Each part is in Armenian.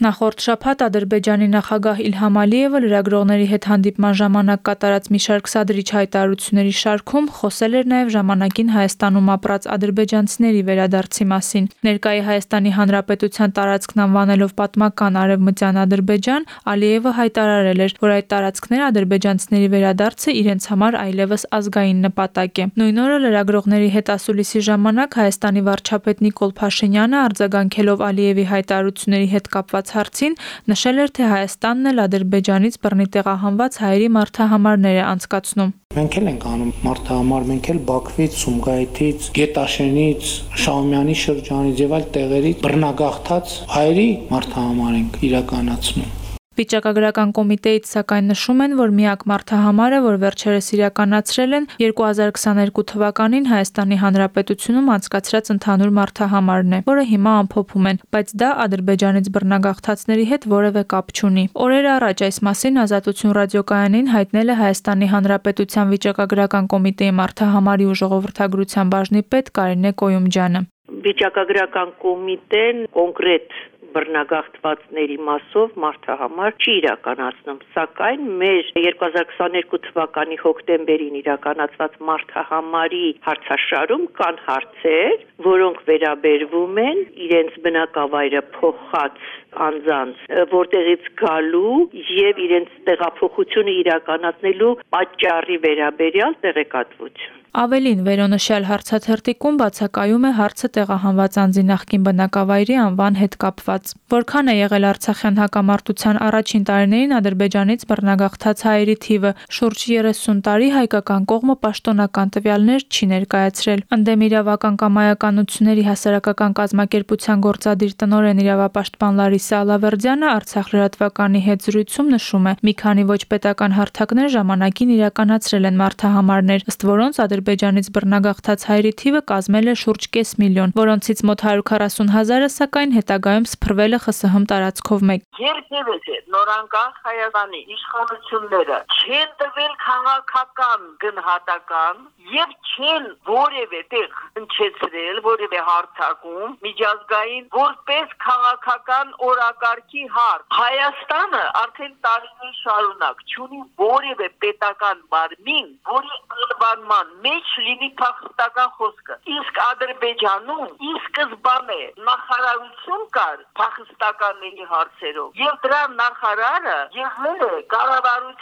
Նախորդ շաբաթ Ադրբեջանի նախագահ Իլհամ Ալիևը լրագրողների հետ հանդիպման ժամանակ կատարած մի շարք սադրիչ հայտարարությունների շարքում խոսել էր նաև ժամանակին Հայաստանում ապրած ադրբեջանցիների վերադարձի մասին։ Ներկայի Հայաստանի Հանրապետության տարածքն անվանելով պատմական Արևմտյան Ադրբեջան, Ալիևը հայտարարել էր, որ այդ տարածքները ադրբեջանցիների վերադարձը իրենց համար այլևս ազգային նպատակ է։ Նույն օրը լրագրողների հետ ասուլիսի ժամանակ Հայաստանի վարչապետ Նիկոլ Փաշինյանը արձագանքելով Ալիևի հայտարարությունների հետ կապված հարցրած հարցին նշել էր, թե Հայաստանն էլ Ադրբեջանից բռնի տեղահանված հայերի մարդահամարներ է անցկացնում։ Մենք էլ ենք անում մարդահամար, մենք էլ Բաքվից, Սումգայիթից, Գետաշենից, Շահումյանի շրջանից եւ այլ տեղերից բռնագաղթած հայերի մարդահամար ենք իրականացնում։ Վիճակագրական կոմիտեից սակայն նշում են, որ միակ մարդահամարը, որ վերջերս իրականացրել են 2022 թվականին Հայաստանի Հանրապետությունում անցկացրած ընդհանուր մարդահամարն է, որը հիմա ամփոփում են, բայց դա Ադրբեջանից բռնագաղթածների հետ որևէ կապ չունի։ Օրեր առաջ այս մասին Ազատություն ռադիոկայանին հայտնել է Հայաստանի Հանրապետության վիճակագրական կոմիտեի մարդահամարի ու ժողովրդագրության բաժնի պետ Կարինե Կոյումջյանը վիճակագրական կոմիտեն կոնկրետ բռնագաղթվածների մասով մարդահամար չի իրականացնում, սակայն մեր 2022 թվականի հոկտեմբերին իրականացված մարդահամարի հարցաշարում կան հարցեր, որոնք վերաբերվում են իրենց բնակավայրը փոխած անձանց, որտեղից գալու եւ իրենց տեղափոխությունը իրականացնելու պատճառի վերաբերյալ տեղեկատվություն։ Ավելին վերոնշյալ հարցաթերթիկում բացակայում է հարցը տեղահանված անձի նախկին բնակավայրի անվան հետ կապված։ Որքան է եղել Արցախյան հակամարտության առաջին տարիներին Ադրբեջանից բռնագաղթած հայերի թիվը, շուրջ 30 տարի հայկական կողմը պաշտոնական տվյալներ չի ներկայացրել։ Ընդդեմ իրավական կամայականությունների հասարակական կազմակերպության գործադիր տնօրեն իրավապաշտպան Լարիսա Ալավերդյանը Արցախ լրատվականի հետ զրույցում նշում է. մի քանի ոչ պետական հարթակներ ժամանակին իրականացրել են մարդահամարներ, ըստ որոնց Ադրբեջանից բռնագաղթած հայերի թիվը կազմել է շուրջ կես միլիոն, որոնցից մոտ 140 հազարը սակայն հետագայում սփռվել է ԽՍՀՄ տարածքով մեկ։ Երբևէ նորանկախ Հայաստանի իշխանությունները չեն տվել քաղաքական գնահատական եւ չեն որևէ տեղ հնչեցրել որևէ հարթակում միջազգային որպես քաղաքական օրակարգի հարց։ Հայաստանը արդեն տարիներ շարունակ չունի որևէ պետական մարմին, որի անվանման մեջ լինի փախստական խոսքը։ Իսկ Ադրբեջանում ի սկզբանե նախարարություն կար փախստականների հարցերով եւ դրա նախարարը եղել է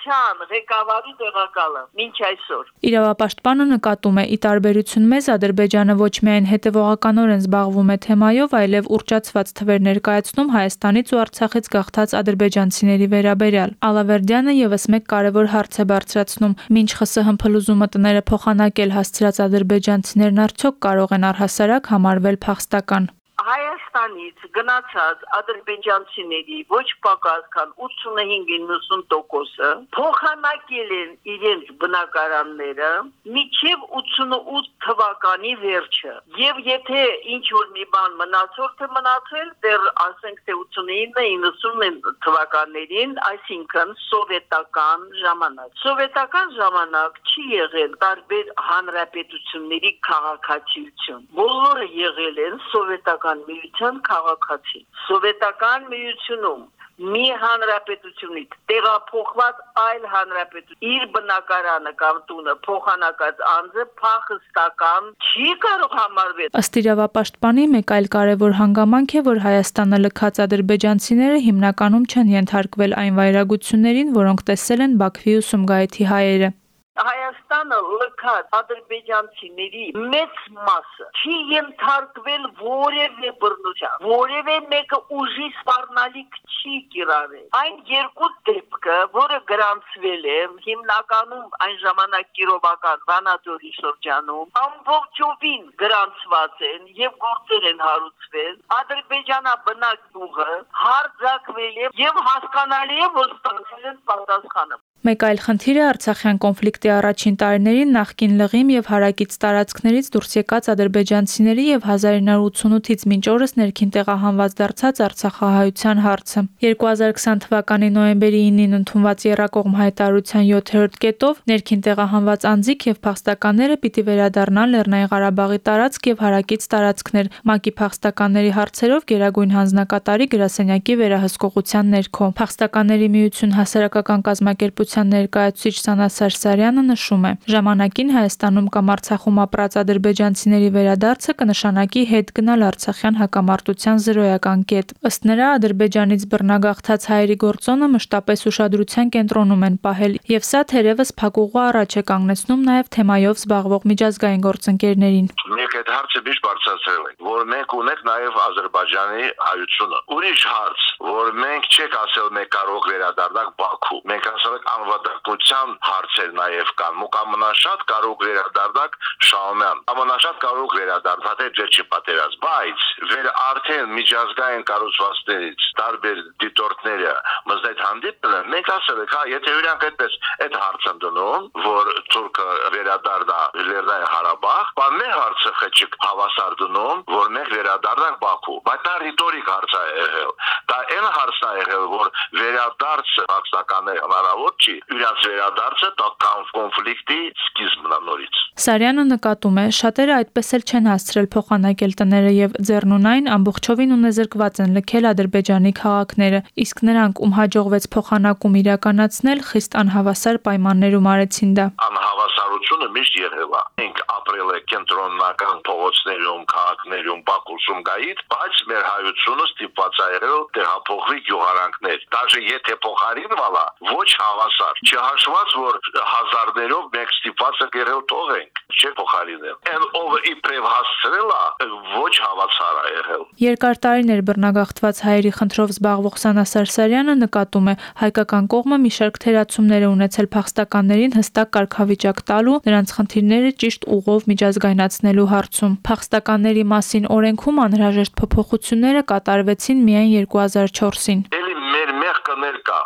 կառավարության ղեկավարի տեղակալը մինչ այսօր։ Իրավապաշտպանը նկատում է՝ ի տարբերություն մեզ Ադրբեջանը ոչ միայն հետևողականորեն զբաղվում է թեմայով, այլև ուռճացված թվեր ներկայացնում Հայաստանից ու Արցախից գաղթած ադրբեջանցիների վերաբերյալ։ Ալավերդյանը եւս մեկ կարևոր հարց է բարձրացնում. Մինչ ԽՍՀՄ փլուզումը տները փոխանակ շարունակել հասցրած ադրբեջանցիներն արդյոք կարող են առհասարակ համարվել փախստական։ Հայաստանից գնացած ադրբեջանցիների ոչ պակաս քան 85-90%-ը փոխանակել են իրենց բնակարանները միջև 88 թվականի վերջը։ Եվ եթե ինչ որ մի բան մնացել թե մնացել, դեռ ասենք թե 89-90 թվականներին, այսինքն սովետական ժամանակ։ Սովետական ժամանակ չի եղել տարբեր հանրապետությունների քաղաքացիություն։ Բոլորը եղել են սովետական Սովետական միության քաղաքացի։ Սովետական միությունում մի հանրապետությունից տեղափոխված այլ հանրապետություն իր բնակարանը կամ տունը փոխանակած անձը փախստական չի կարող համարվել ըստ իրավապաշտպանի մեկ այլ կարևոր հանգամանք է որ Հայաստանը լքած ադրբեջանցիները հիմնականում չեն ենթարկվել այն վայրագություններին որոնք տեսել են Բաքվի ու Սումգայիթի հայերը Հայաստանը լքած ադրբեջանցիների մեծ մասը չի ենթարկվել որևէ բռնության, որևէ մեկը ուժի սպառնալիք չի կիրառել։ Այն երկու դեպքը, որը գրանցվել է հիմնականում այն ժամանակ Կիրովական Վանադորի շրջանում, ամբողջովին գրանցված են եւ գործեր են հարուցվել։ Ադրբեջանա բնակ ուղը հարձակվել է եւ հասկանալի է, որ ստացել են պատասխանը։ Մեկ այլ խնդիր է Արցախյան կոնֆլիկտի առաջին տարիներին նախկին լղիմ եւ հարակից տարածքներից դուրս եկած ադրբեջանցիների եւ 1988-ից մինչ օրս ներքին տեղահանված դարձած Արցախահայության հարցը։ 2020 թվականի նոյեմբերի 9-ին ընդունված Երակողմ հայտարարության 7-րդ կետով ներքին տեղահանված անձիկ եւ փախստականները պիտի վերադառնան Լեռնային Ղարաբաղի տարածք եւ հարակից տարածքներ ՄԱԿ-ի փախստականների հարցերով Գերագույն հանձնակատարի գրասենյակի վերահսկողության ներքո։ Փախստականների միություն հասարակական կազմակերպություն հանրապետության ներկայացուցիչ Սանա Սարսարյանը նշում է. ժամանակին Հայաստանում կամ Արցախում ապրած ադրբեջանցիների վերադարձը կնշանակի հետ գնալ Արցախյան հակամարտության զրոյական կետ։ Ըստ նրա Ադրբեջանից բռնագաղթած հայերի գործոնը մշտապես ուշադրության կենտրոնում են պահել, եւ սա թերևս փակուղու առաջ է կանգնեցնում նաեւ թեմայով զբաղվող միջազգային գործընկերներին։ Մենք այդ հարցը միշտ բարձրացրել ենք, որ մենք ունենք նաեւ Ադրբեջանի հայությունը։ Ուրիշ հարց, որ մենք չեք ասել մենք կարող վերադառնանք Բաքու։ Մենք ասել ենք անվտանգության հարցեր նաև կան։ Մոկ ամենաշատ կարող վերադառնալ Շահումյան։ Ամենաշատ կարող վերադառնալ թե ջերջի պատերազմ, բայց վեր արդեն միջազգային կառուցվածքներից տարբեր դիտորդները մզդետ հանդիպել են։ Մենք ասել ենք, հա, եթե իրանք այդպես այդ հարցը դնում, որ թուրքը վերադառնա Լեռնային Ղարաբաղ, բան մեր հարցը խճիկ հավասար դնում, որ մենք վերադառնանք Բաքու։ Բայց դա ռիտորիկ հարց է եղել։ Դա այն հարցն է եղել, որ վերադարձը հակսականներ հնարավոր չի իրաց վերադարձը տական կոնֆլիկտի սկիզբն է նորից Սարյանը նկատում է շատերը այդպես էլ չեն հասցրել փոխանակել տները եւ ձեռնունայն ամբողջովին ունեզրկված են լքել ադրբեջանի քաղաքները իսկ նրանք ում հաջողվեց փոխանակում իրականացնել խիստ անհավասար պայմաններում արեցին դա անհավասարությունը միշտ եղել է մենք ապրել ենք կենտրոնական փողոցներում քաղաքներում Բաքուսում գայից բայց մեր հայությունը ստիպված է եղել տեղափոխվի գյուղարանքներ դաժե եթե փոխարինվալա ոչ հավասար չհաշված որ հազարներով մենք ստիպված ենք եղել թողենք չէ փոխարինել այն ով իբրև հասցրել է ոչ հավասար է եղել երկար տարիներ բռնագաղթված հայերի խնդրով զբաղվող Սանա Սարսարյանը նկատում է հայկական կողմը մի շարք թերացումներ է ունեցել փախստականներին հստակ կարգավիճակ տալու նրանց խնդիրները ճիշտ ուղով միջազգայնացնելու հարցում փախստականների մասին օրենքում անհրաժեշտ փոփոխությունները կատարվեցին միայն 2004-ին Էլի մեր մեղքը ներկա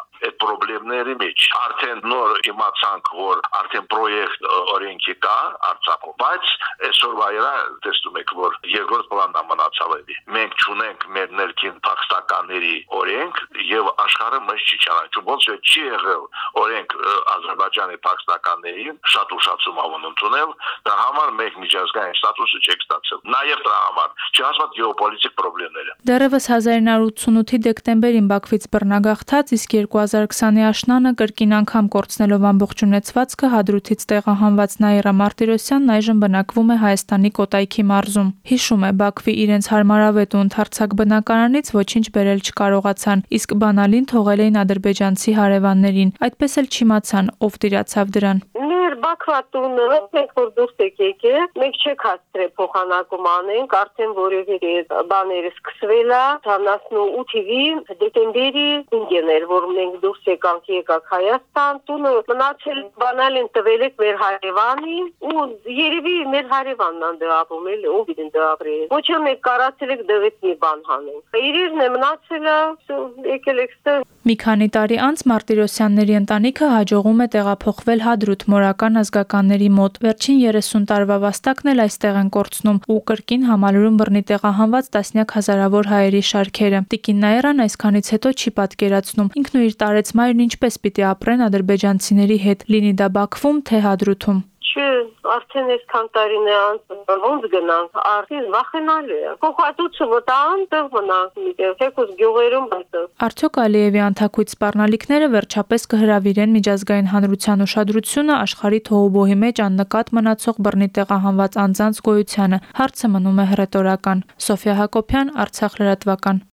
խնդիրների մեջ արդեն նոր իմացանք որ արդեն պրոյեկտ օրենքի կա Արցախում բայց այսօրվա իրա տեսնում եք որ երկրորդ պլանն մնացավ էլի մենք ճունենք մեր ներքին փախստականների օրենք եւ աշխարհը մեզ չի ճանաչում ոնց է չի եղել օրենք Ադրբեջանի փախստականներին շատ ուշացում ավոն ընդունել դա համար մեկ միջազգային ստատուսը չեք ստացել նաեւ դրա համար չհասված գեոպոլիտիկ խնդիրները դեռևս 1988-ի դեկտեմբերին Բաքվից բռնագաղթած իսկ 2020-ի աշնանը կրկին անգամ կորցնելով ամբողջ ունեցվածքը հադրութից տեղահանված Նաիրա Մարտիրոսյանն այժմ բնակվում է Հայաստանի Կոտայքի մարզում։ Հիշում է, Բաքվի իրենց հարմարավետ ու ընդարձակ բնակարանից ոչինչ բերել չկարողացան, իսկ բանալին թողել էին ադրբեջանցի հարևաններին։ Այդպես էլ չիմացան, ով դիրացավ դրան մեր Բաքվատունը մենք որ դուրս եք եկել, մենք չեք հասցրել փոխանակում անենք, արդեն որևէ բաները սկսվել է 18-ի դեկտեմբերի 5-ին էր, որ մենք դուրս եկանք եկակ Հայաստան, տունը մնացել բանալ են տվել եք մեր հարևանի ու երևի մեր հարևանն ան դրավում էլ ով իրեն դրավրել։ Ոչ էլ մենք կարացել եք դեղից մի բան հանենք։ Իրիրն է մնացել եկել եք ստեղ։ Մի քանի տարի անց Մարտիրոսյանների ընտանիքը հաջողում է տեղափոխվել Հադրութ մորական ազգականների մոտ։ Վերջին 30 տարվա վաստակն էլ այստեղ են կորցնում ու կրկին համալրում բռնի տեղահանված տասնյակ հազարավոր հայերի շարքերը։ Տիկին Նաիրան այսքանից հետո չի պատկերացնում ինքն ու իր տարեցմայրն ինչպես պիտի ապրեն ադրբեջանցիների հետ, լինի դա Բաքվում թե Հադրութում չէ, արդեն այսքան տարիներ անց ոնց գնանք, արդեն վախենալու է։ Փոխհատուցը վտան տեղ մնանք միտեղ, թեկուզ գյուղերում այդտեղ։ Արդյոք Ալիևի անթակույց սպառնալիքները վերջապես կհրավիրեն միջազգային հանրության ուշադրությունը աշխարհի թողոբոհի մեջ աննկատ մնացող բռնի տեղահանված անձանց գոյությանը։ Հարցը մնում է հռետորական։ Սոֆիա Հակոբյան, Արցախ լրատվական։